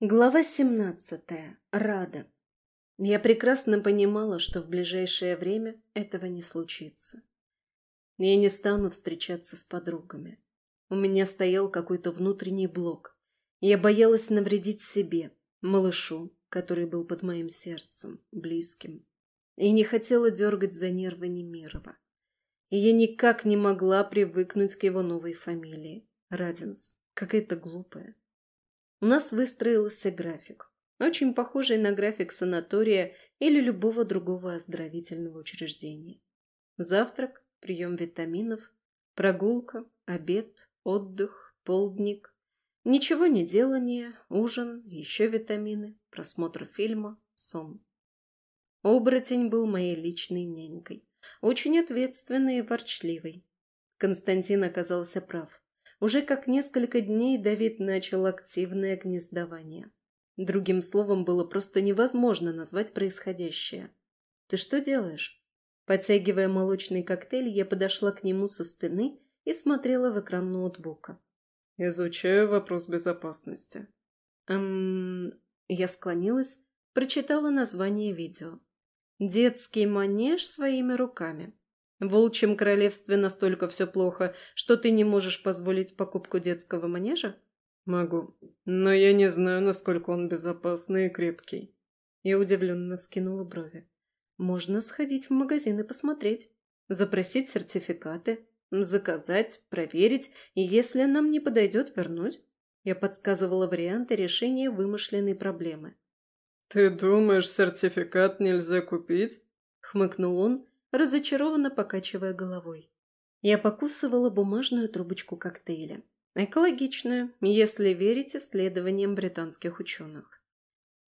Глава семнадцатая. Рада. Я прекрасно понимала, что в ближайшее время этого не случится. Я не стану встречаться с подругами. У меня стоял какой-то внутренний блок. Я боялась навредить себе, малышу, который был под моим сердцем, близким. И не хотела дергать за нервы Немирова. И я никак не могла привыкнуть к его новой фамилии. Радинс. Какая-то глупая. У нас выстроился график, очень похожий на график санатория или любого другого оздоровительного учреждения. Завтрак, прием витаминов, прогулка, обед, отдых, полдник, ничего не делание, ужин, еще витамины, просмотр фильма, сон. Оборотень был моей личной нянькой, очень ответственной и ворчливой. Константин оказался прав. Уже как несколько дней Давид начал активное гнездование. Другим словом, было просто невозможно назвать происходящее. «Ты что делаешь?» Подтягивая молочный коктейль, я подошла к нему со спины и смотрела в экран ноутбука. «Изучаю вопрос безопасности». «Эм...» Я склонилась, прочитала название видео. «Детский манеж своими руками». В волчьем королевстве настолько все плохо, что ты не можешь позволить покупку детского манежа? Могу, но я не знаю, насколько он безопасный и крепкий. Я удивленно вскинула брови. Можно сходить в магазин и посмотреть, запросить сертификаты, заказать, проверить, и если нам не подойдет, вернуть. Я подсказывала варианты решения вымышленной проблемы. «Ты думаешь, сертификат нельзя купить?» — хмыкнул он, разочарованно покачивая головой. Я покусывала бумажную трубочку коктейля. Экологичную, если верить исследованиям британских ученых.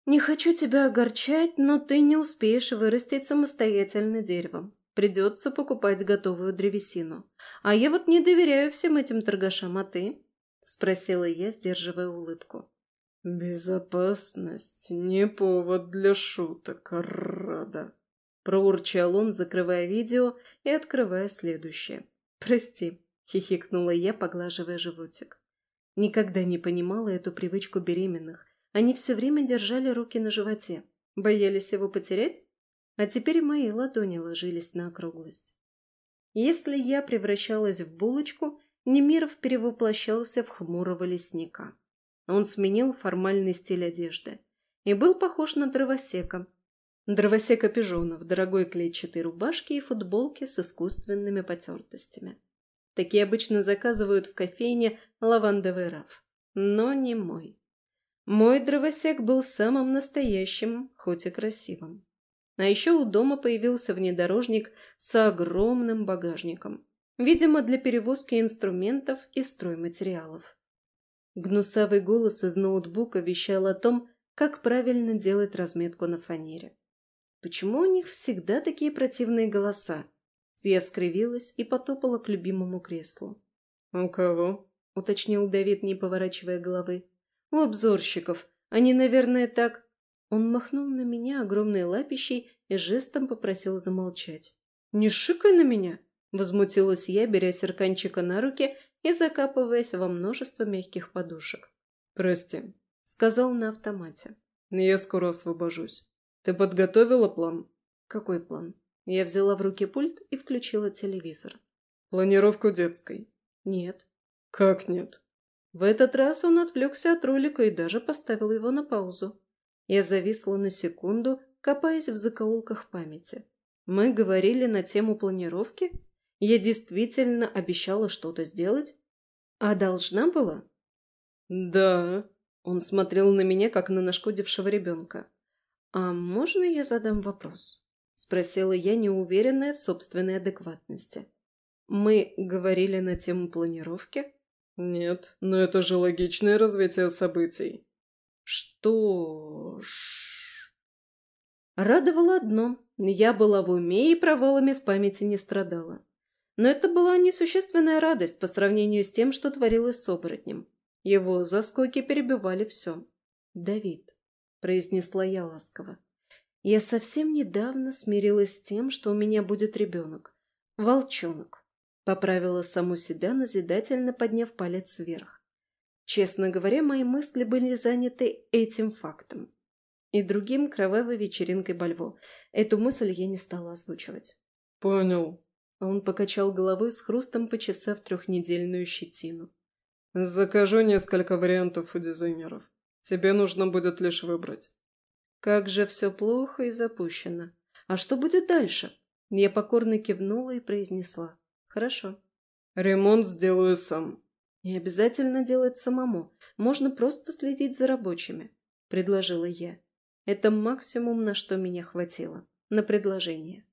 «Не хочу тебя огорчать, но ты не успеешь вырастить самостоятельно деревом. Придется покупать готовую древесину. А я вот не доверяю всем этим торгашам, а ты?» — спросила я, сдерживая улыбку. «Безопасность — не повод для шуток, Рада», Проурчал он, закрывая видео и открывая следующее. «Прости», — хихикнула я, поглаживая животик. Никогда не понимала эту привычку беременных. Они все время держали руки на животе. Боялись его потерять? А теперь мои ладони ложились на округлость. Если я превращалась в булочку, Немиров перевоплощался в хмурого лесника. Он сменил формальный стиль одежды и был похож на дровосека, Дровосека пижона в дорогой клетчатой рубашке и футболке с искусственными потертостями. Такие обычно заказывают в кофейне лавандовый раф. Но не мой. Мой дровосек был самым настоящим, хоть и красивым. А еще у дома появился внедорожник с огромным багажником. Видимо, для перевозки инструментов и стройматериалов. Гнусавый голос из ноутбука вещал о том, как правильно делать разметку на фанере. Почему у них всегда такие противные голоса? Я скривилась и потопала к любимому креслу. «У кого?» — уточнил Давид, не поворачивая головы. «У обзорщиков. Они, наверное, так...» Он махнул на меня огромной лапищей и жестом попросил замолчать. «Не шикай на меня!» — возмутилась я, беря серканчика на руки и закапываясь во множество мягких подушек. «Прости», — сказал на автомате. «Я скоро освобожусь». Ты подготовила план? Какой план? Я взяла в руки пульт и включила телевизор. Планировку детской? Нет. Как нет? В этот раз он отвлекся от ролика и даже поставил его на паузу. Я зависла на секунду, копаясь в закоулках памяти. Мы говорили на тему планировки? Я действительно обещала что-то сделать? А должна была? Да. Он смотрел на меня, как на нашкодившего ребенка. «А можно я задам вопрос?» — спросила я, неуверенная в собственной адекватности. «Мы говорили на тему планировки?» «Нет, но это же логичное развитие событий». «Что ж...» Радовало одно. Я была в уме и провалами в памяти не страдала. Но это была несущественная радость по сравнению с тем, что творилось с оборотнем. Его заскоки перебивали все. Давид. — произнесла я ласково. «Я совсем недавно смирилась с тем, что у меня будет ребенок. Волчонок», — поправила саму себя, назидательно подняв палец вверх. Честно говоря, мои мысли были заняты этим фактом. И другим кровавой вечеринкой Бальво. Эту мысль я не стала озвучивать. «Понял». Он покачал головой с хрустом, почесав трехнедельную щетину. «Закажу несколько вариантов у дизайнеров. Тебе нужно будет лишь выбрать». Как же все плохо и запущено. А что будет дальше? Я покорно кивнула и произнесла. Хорошо. Ремонт сделаю сам. Не обязательно делать самому. Можно просто следить за рабочими, предложила я. Это максимум, на что меня хватило. На предложение.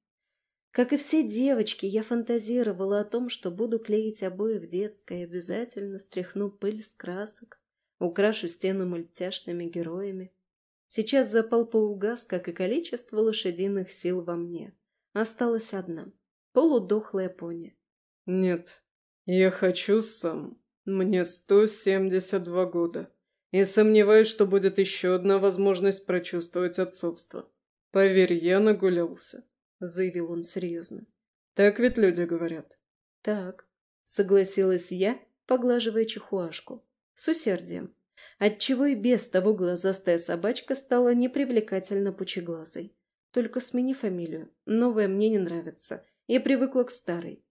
Как и все девочки, я фантазировала о том, что буду клеить обои в детской, обязательно стряхну пыль с красок, украшу стену мультяшными героями. Сейчас запал поугас, как и количество лошадиных сил во мне. Осталась одна — полудохлая пони. «Нет, я хочу сам. Мне сто семьдесят два года. И сомневаюсь, что будет еще одна возможность прочувствовать отцовство. Поверь, я нагулялся», — заявил он серьезно. «Так ведь люди говорят». «Так», — согласилась я, поглаживая чехуашку. С усердием отчего и без того глазастая собачка стала непривлекательно пучеглазой. Только смени фамилию. Новая мне не нравится. Я привыкла к старой.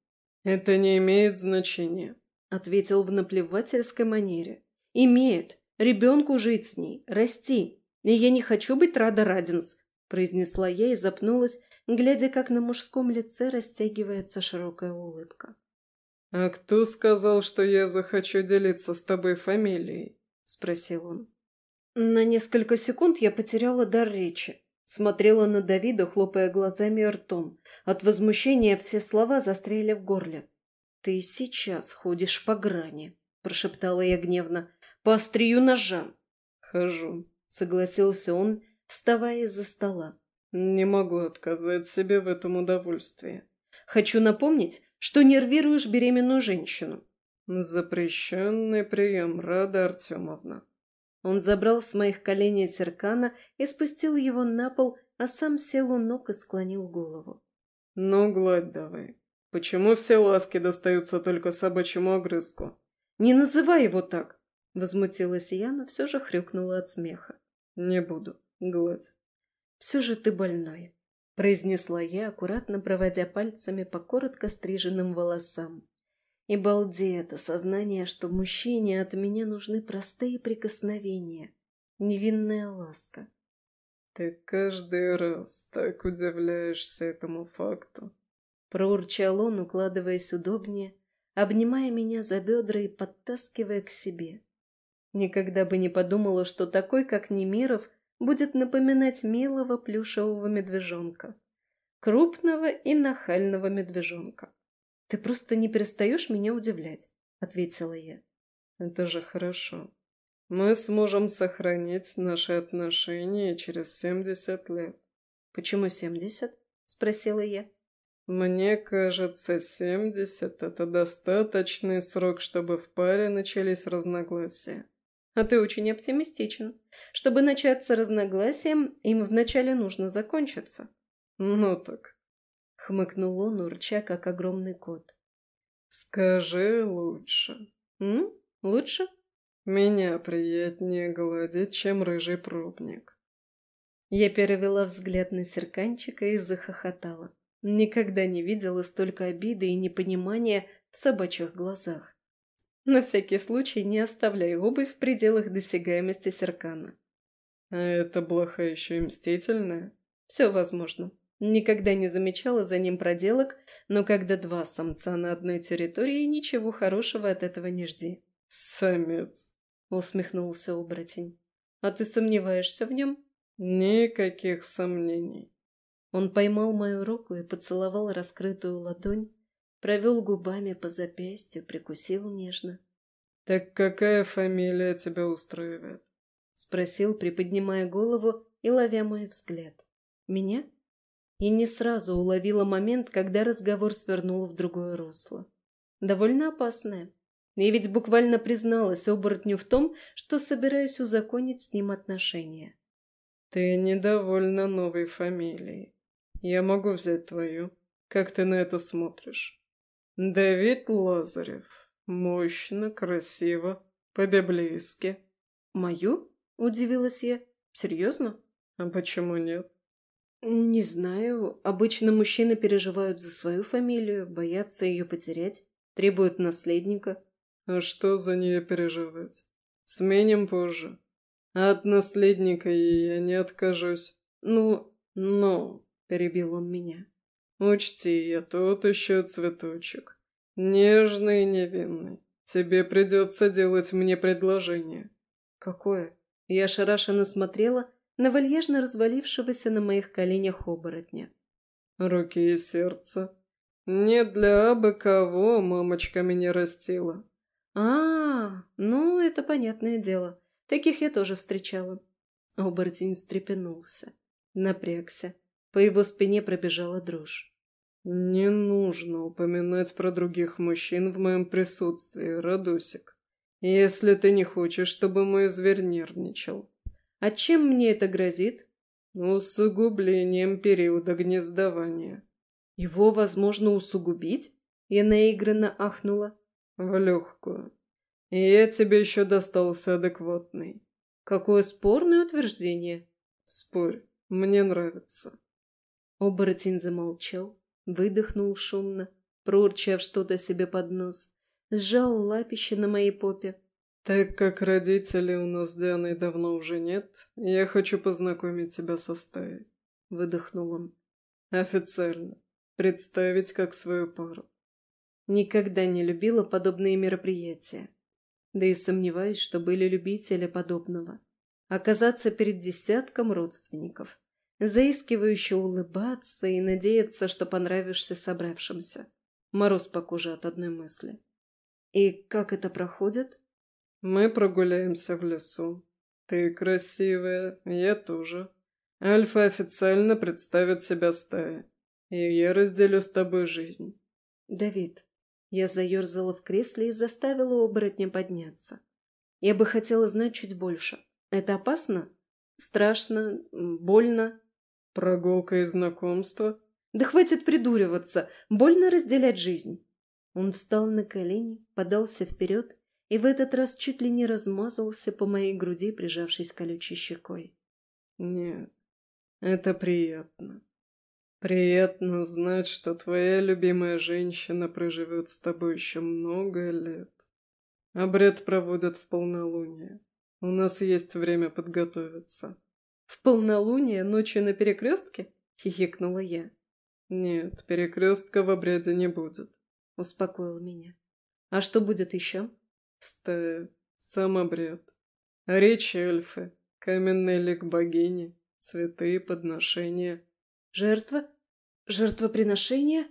«Это не имеет значения», — ответил в наплевательской манере. «Имеет. Ребенку жить с ней, расти. И я не хочу быть Рада Радинс», — произнесла я и запнулась, глядя, как на мужском лице растягивается широкая улыбка. «А кто сказал, что я захочу делиться с тобой фамилией?» — спросил он. На несколько секунд я потеряла дар речи. Смотрела на Давида, хлопая глазами и ртом. От возмущения все слова застряли в горле. «Ты сейчас ходишь по грани», — прошептала я гневно. «По острию ножа». «Хожу», — согласился он, вставая из-за стола. «Не могу отказать себе в этом удовольствии». «Хочу напомнить, что нервируешь беременную женщину. «Запрещенный прием, Рада Артемовна». Он забрал с моих коленей зеркана и спустил его на пол, а сам сел у ног и склонил голову. «Ну, гладь давай. Почему все ласки достаются только собачьему огрызку?» «Не называй его так!» — возмутилась я, но все же хрюкнула от смеха. «Не буду. Гладь». «Все же ты больной», — произнесла я, аккуратно проводя пальцами по коротко стриженным волосам. И балдеет осознание, что мужчине от меня нужны простые прикосновения, невинная ласка. «Ты каждый раз так удивляешься этому факту», — проурчал он, укладываясь удобнее, обнимая меня за бедра и подтаскивая к себе. Никогда бы не подумала, что такой, как Немиров, будет напоминать милого плюшевого медвежонка. Крупного и нахального медвежонка. «Ты просто не перестаешь меня удивлять», — ответила я. «Это же хорошо. Мы сможем сохранить наши отношения через семьдесят лет». «Почему семьдесят?» — спросила я. «Мне кажется, семьдесят — это достаточный срок, чтобы в паре начались разногласия». «А ты очень оптимистичен. Чтобы начаться разногласием, им вначале нужно закончиться». «Ну так, хмыкнул он, урча, как огромный кот. «Скажи лучше». «М? Лучше?» «Меня приятнее гладить, чем рыжий пробник». Я перевела взгляд на серканчика и захохотала. Никогда не видела столько обиды и непонимания в собачьих глазах. На всякий случай не оставляй обувь в пределах досягаемости серкана. А это блоха еще и мстительная? Все возможно. Никогда не замечала за ним проделок, но когда два самца на одной территории, ничего хорошего от этого не жди. «Самец», — усмехнулся оборотень. «А ты сомневаешься в нем?» «Никаких сомнений». Он поймал мою руку и поцеловал раскрытую ладонь, провел губами по запястью, прикусил нежно. «Так какая фамилия тебя устраивает?» — спросил, приподнимая голову и ловя мой взгляд. «Меня?» и не сразу уловила момент, когда разговор свернул в другое русло. Довольно опасное. Я ведь буквально призналась оборотню в том, что собираюсь узаконить с ним отношения. «Ты недовольна новой фамилией. Я могу взять твою. Как ты на это смотришь?» «Давид Лазарев. Мощно, красиво, По-библейски. «Мою?» – удивилась я. «Серьезно?» А почему нет? «Не знаю. Обычно мужчины переживают за свою фамилию, боятся ее потерять, требуют наследника». А что за нее переживать? Сменим позже. А от наследника я не откажусь. «Ну, ну», – перебил он меня. «Учти, я тот еще цветочек. Нежный и невинный. Тебе придется делать мне предложение». «Какое?» Я ошарашенно смотрела на вальяжно развалившегося на моих коленях оборотня. «Руки и сердце. Не для абы кого мамочка меня растила». «А, ну, это понятное дело. Таких я тоже встречала». Оборотень встрепенулся, напрягся. По его спине пробежала дрожь. «Не нужно упоминать про других мужчин в моем присутствии, Радусик, если ты не хочешь, чтобы мой зверь нервничал». «А чем мне это грозит?» «Усугублением периода гнездования». «Его возможно усугубить?» Я наигранно ахнула. «В легкую. И я тебе еще достался адекватный». «Какое спорное утверждение!» «Спорь, мне нравится». Оборотень замолчал, выдохнул шумно, проурчав что-то себе под нос, сжал лапище на моей попе. «Так как родителей у нас с Дианой давно уже нет, я хочу познакомить тебя со стаей», — выдохнул он. «Официально. Представить как свою пару». Никогда не любила подобные мероприятия. Да и сомневаюсь, что были любители подобного. Оказаться перед десятком родственников, заискивающе улыбаться и надеяться, что понравишься собравшимся. Мороз по коже от одной мысли. И как это проходит? Мы прогуляемся в лесу. Ты красивая, я тоже. Альфа официально представит себя стае. И я разделю с тобой жизнь. Давид, я заерзала в кресле и заставила оборотня подняться. Я бы хотела знать чуть больше. Это опасно? Страшно? Больно? Прогулка и знакомство? Да хватит придуриваться. Больно разделять жизнь. Он встал на колени, подался вперед и в этот раз чуть ли не размазался по моей груди, прижавшись колючей щекой. Нет, это приятно. Приятно знать, что твоя любимая женщина проживет с тобой еще много лет. Обряд проводят в полнолуние. У нас есть время подготовиться. «В полнолуние ночью на перекрестке?» — хихикнула я. «Нет, перекрестка в обряде не будет», — успокоил меня. «А что будет еще?» «Стая, сам обряд, речи эльфы, каменный лик богини, цветы, подношения». «Жертва? Жертвоприношение?»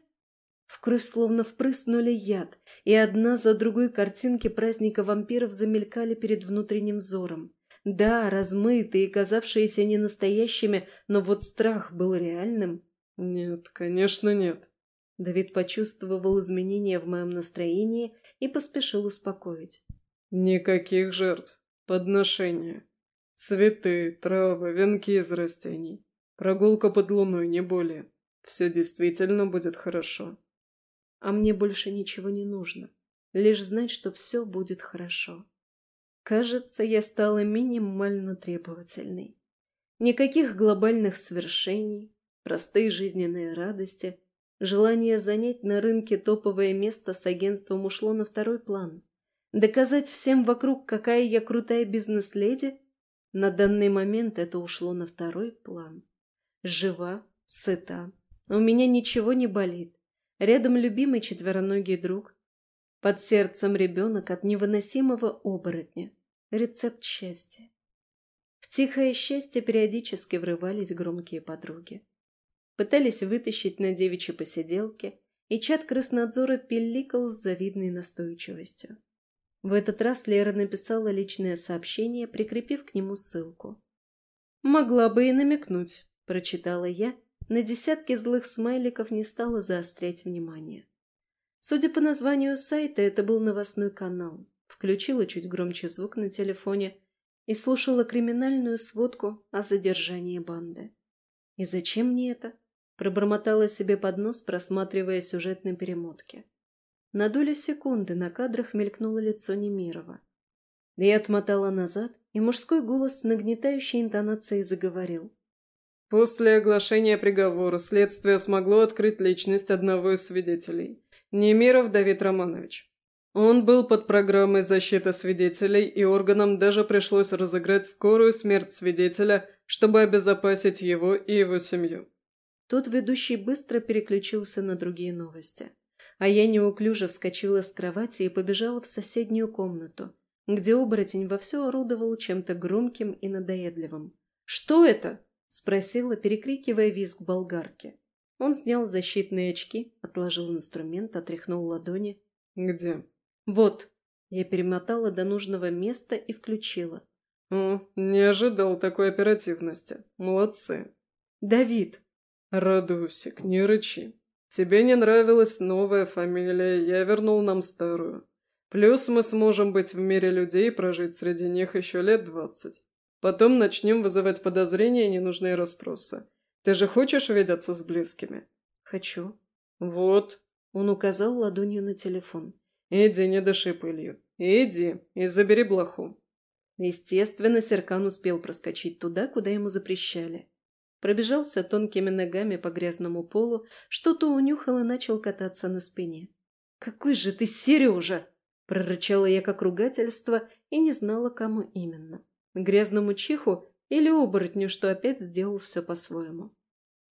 В кровь словно впрыснули яд, и одна за другой картинки праздника вампиров замелькали перед внутренним взором. Да, размытые, казавшиеся ненастоящими, но вот страх был реальным. Нет, конечно, нет. Давид почувствовал изменения в моем настроении и поспешил успокоить. Никаких жертв. Подношения. Цветы, травы, венки из растений. Прогулка под луной, не более. Все действительно будет хорошо. А мне больше ничего не нужно. Лишь знать, что все будет хорошо. Кажется, я стала минимально требовательной. Никаких глобальных свершений, простые жизненные радости, желание занять на рынке топовое место с агентством ушло на второй план. Доказать всем вокруг, какая я крутая бизнес-леди, на данный момент это ушло на второй план. Жива, сыта, у меня ничего не болит. Рядом любимый четвероногий друг, под сердцем ребенок от невыносимого оборотня. Рецепт счастья. В тихое счастье периодически врывались громкие подруги. Пытались вытащить на девичьи посиделки, и чат крыснадзора пиликал с завидной настойчивостью. В этот раз Лера написала личное сообщение, прикрепив к нему ссылку. «Могла бы и намекнуть», — прочитала я, на десятки злых смайликов не стала заострять внимание. Судя по названию сайта, это был новостной канал. Включила чуть громче звук на телефоне и слушала криминальную сводку о задержании банды. «И зачем мне это?» Пробормотала себе под нос, просматривая сюжетные перемотки. На долю секунды на кадрах мелькнуло лицо Немирова. Я отмотала назад, и мужской голос с нагнетающей интонацией заговорил. После оглашения приговора следствие смогло открыть личность одного из свидетелей – Немиров Давид Романович. Он был под программой защиты свидетелей, и органам даже пришлось разыграть скорую смерть свидетеля, чтобы обезопасить его и его семью. Тут ведущий быстро переключился на другие новости. А я неуклюже вскочила с кровати и побежала в соседнюю комнату, где оборотень вовсю орудовал чем-то громким и надоедливым. «Что это?» – спросила, перекрикивая визг болгарки. Он снял защитные очки, отложил инструмент, отряхнул ладони. «Где?» «Вот». Я перемотала до нужного места и включила. «О, не ожидал такой оперативности. Молодцы». «Давид!» «Радусик, не рычи. Тебе не нравилась новая фамилия, я вернул нам старую. Плюс мы сможем быть в мире людей и прожить среди них еще лет двадцать. Потом начнем вызывать подозрения и ненужные расспросы. Ты же хочешь видеться с близкими?» «Хочу». «Вот». Он указал ладонью на телефон. «Иди, не дыши пылью. Иди и забери блоху». Естественно, Серкан успел проскочить туда, куда ему запрещали. Пробежался тонкими ногами по грязному полу, что-то унюхал и начал кататься на спине. «Какой же ты Сережа!» – прорычала я как ругательство и не знала, кому именно. Грязному чиху или оборотню, что опять сделал все по-своему.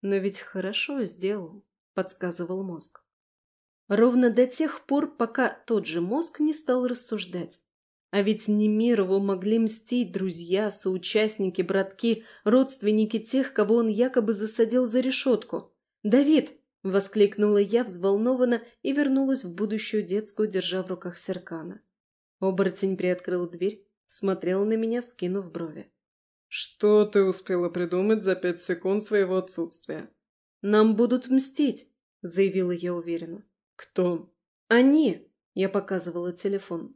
«Но ведь хорошо сделал», – подсказывал мозг. Ровно до тех пор, пока тот же мозг не стал рассуждать. А ведь Немирову могли мстить друзья, соучастники, братки, родственники тех, кого он якобы засадил за решетку. «Давид!» — воскликнула я взволнованно и вернулась в будущую детскую, держа в руках Серкана. Оборотень приоткрыл дверь, смотрел на меня, скинув брови. «Что ты успела придумать за пять секунд своего отсутствия?» «Нам будут мстить», — заявила я уверенно. «Кто?» «Они!» — я показывала телефон.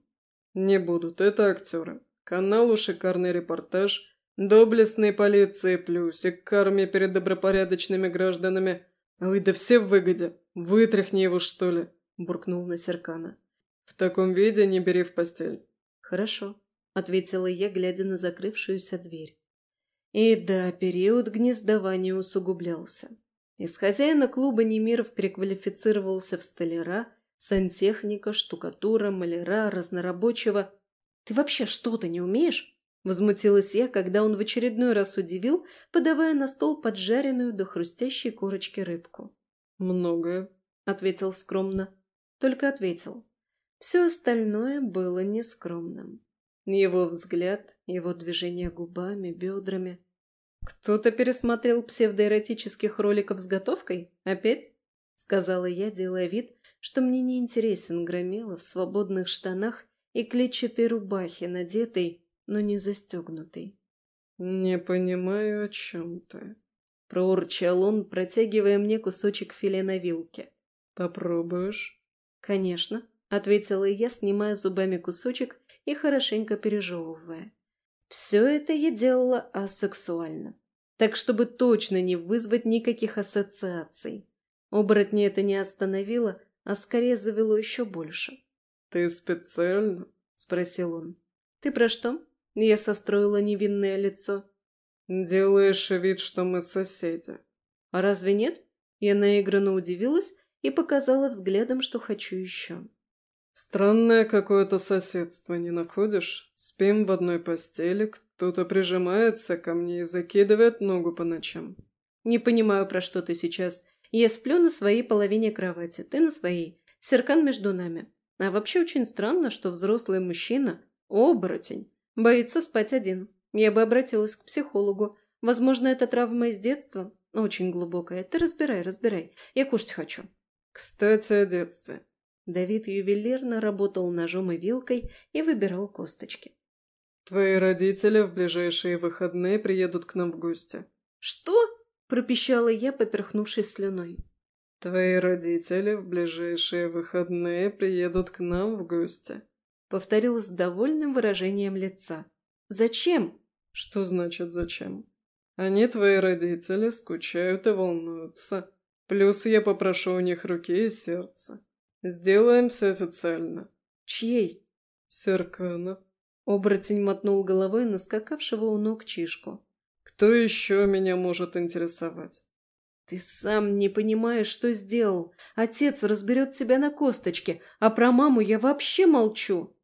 «Не будут, это актеры. Каналу шикарный репортаж, доблестной полиции плюсик к армии перед добропорядочными гражданами. Ой, да все в выгоде. Вытряхни его, что ли!» — буркнул на Серкана. «В таком виде не бери в постель». «Хорошо», — ответила я, глядя на закрывшуюся дверь. И да, период гнездования усугублялся. Из хозяина клуба Немиров переквалифицировался в столяра, сантехника, штукатура, маляра, разнорабочего. «Ты вообще что-то не умеешь?» Возмутилась я, когда он в очередной раз удивил, подавая на стол поджаренную до хрустящей корочки рыбку. «Многое», — ответил скромно. Только ответил. Все остальное было нескромным. Его взгляд, его движение губами, бедрами. «Кто-то пересмотрел псевдоэротических роликов с готовкой? Опять?» — сказала я, делая вид, что мне не интересен Громила в свободных штанах и клетчатой рубахе, надетой, но не застегнутой. «Не понимаю, о чем ты», — проурчал он, протягивая мне кусочек филе на вилке. «Попробуешь?» «Конечно», — ответила я, снимая зубами кусочек и хорошенько пережевывая. Все это я делала асексуально, так чтобы точно не вызвать никаких ассоциаций. Оборотни это не остановило, а скорее завело еще больше. «Ты специально?» — спросил он. «Ты про что?» Я состроила невинное лицо. «Делаешь вид, что мы соседи». «А разве нет?» Я наигранно удивилась и показала взглядом, что хочу еще. «Странное какое-то соседство, не находишь? Спим в одной постели, кто-то прижимается ко мне и закидывает ногу по ночам». «Не понимаю, про что ты сейчас. Я сплю на своей половине кровати, ты на своей. Серкан между нами. А вообще очень странно, что взрослый мужчина, оборотень, боится спать один. Я бы обратилась к психологу. Возможно, это травма из детства. Очень глубокая. Ты разбирай, разбирай. Я кушать хочу». «Кстати, о детстве. Давид ювелирно работал ножом и вилкой и выбирал косточки. «Твои родители в ближайшие выходные приедут к нам в гости». «Что?» – пропищала я, поперхнувшись слюной. «Твои родители в ближайшие выходные приедут к нам в гости», — повторил с довольным выражением лица. «Зачем?» «Что значит «зачем»?» «Они, твои родители, скучают и волнуются. Плюс я попрошу у них руки и сердца. Сделаем все официально. Чьей? Серкана. Оборотень мотнул головой на скакавшего у ног Чишку. «Кто еще меня может интересовать?» «Ты сам не понимаешь, что сделал. Отец разберет тебя на косточке, а про маму я вообще молчу».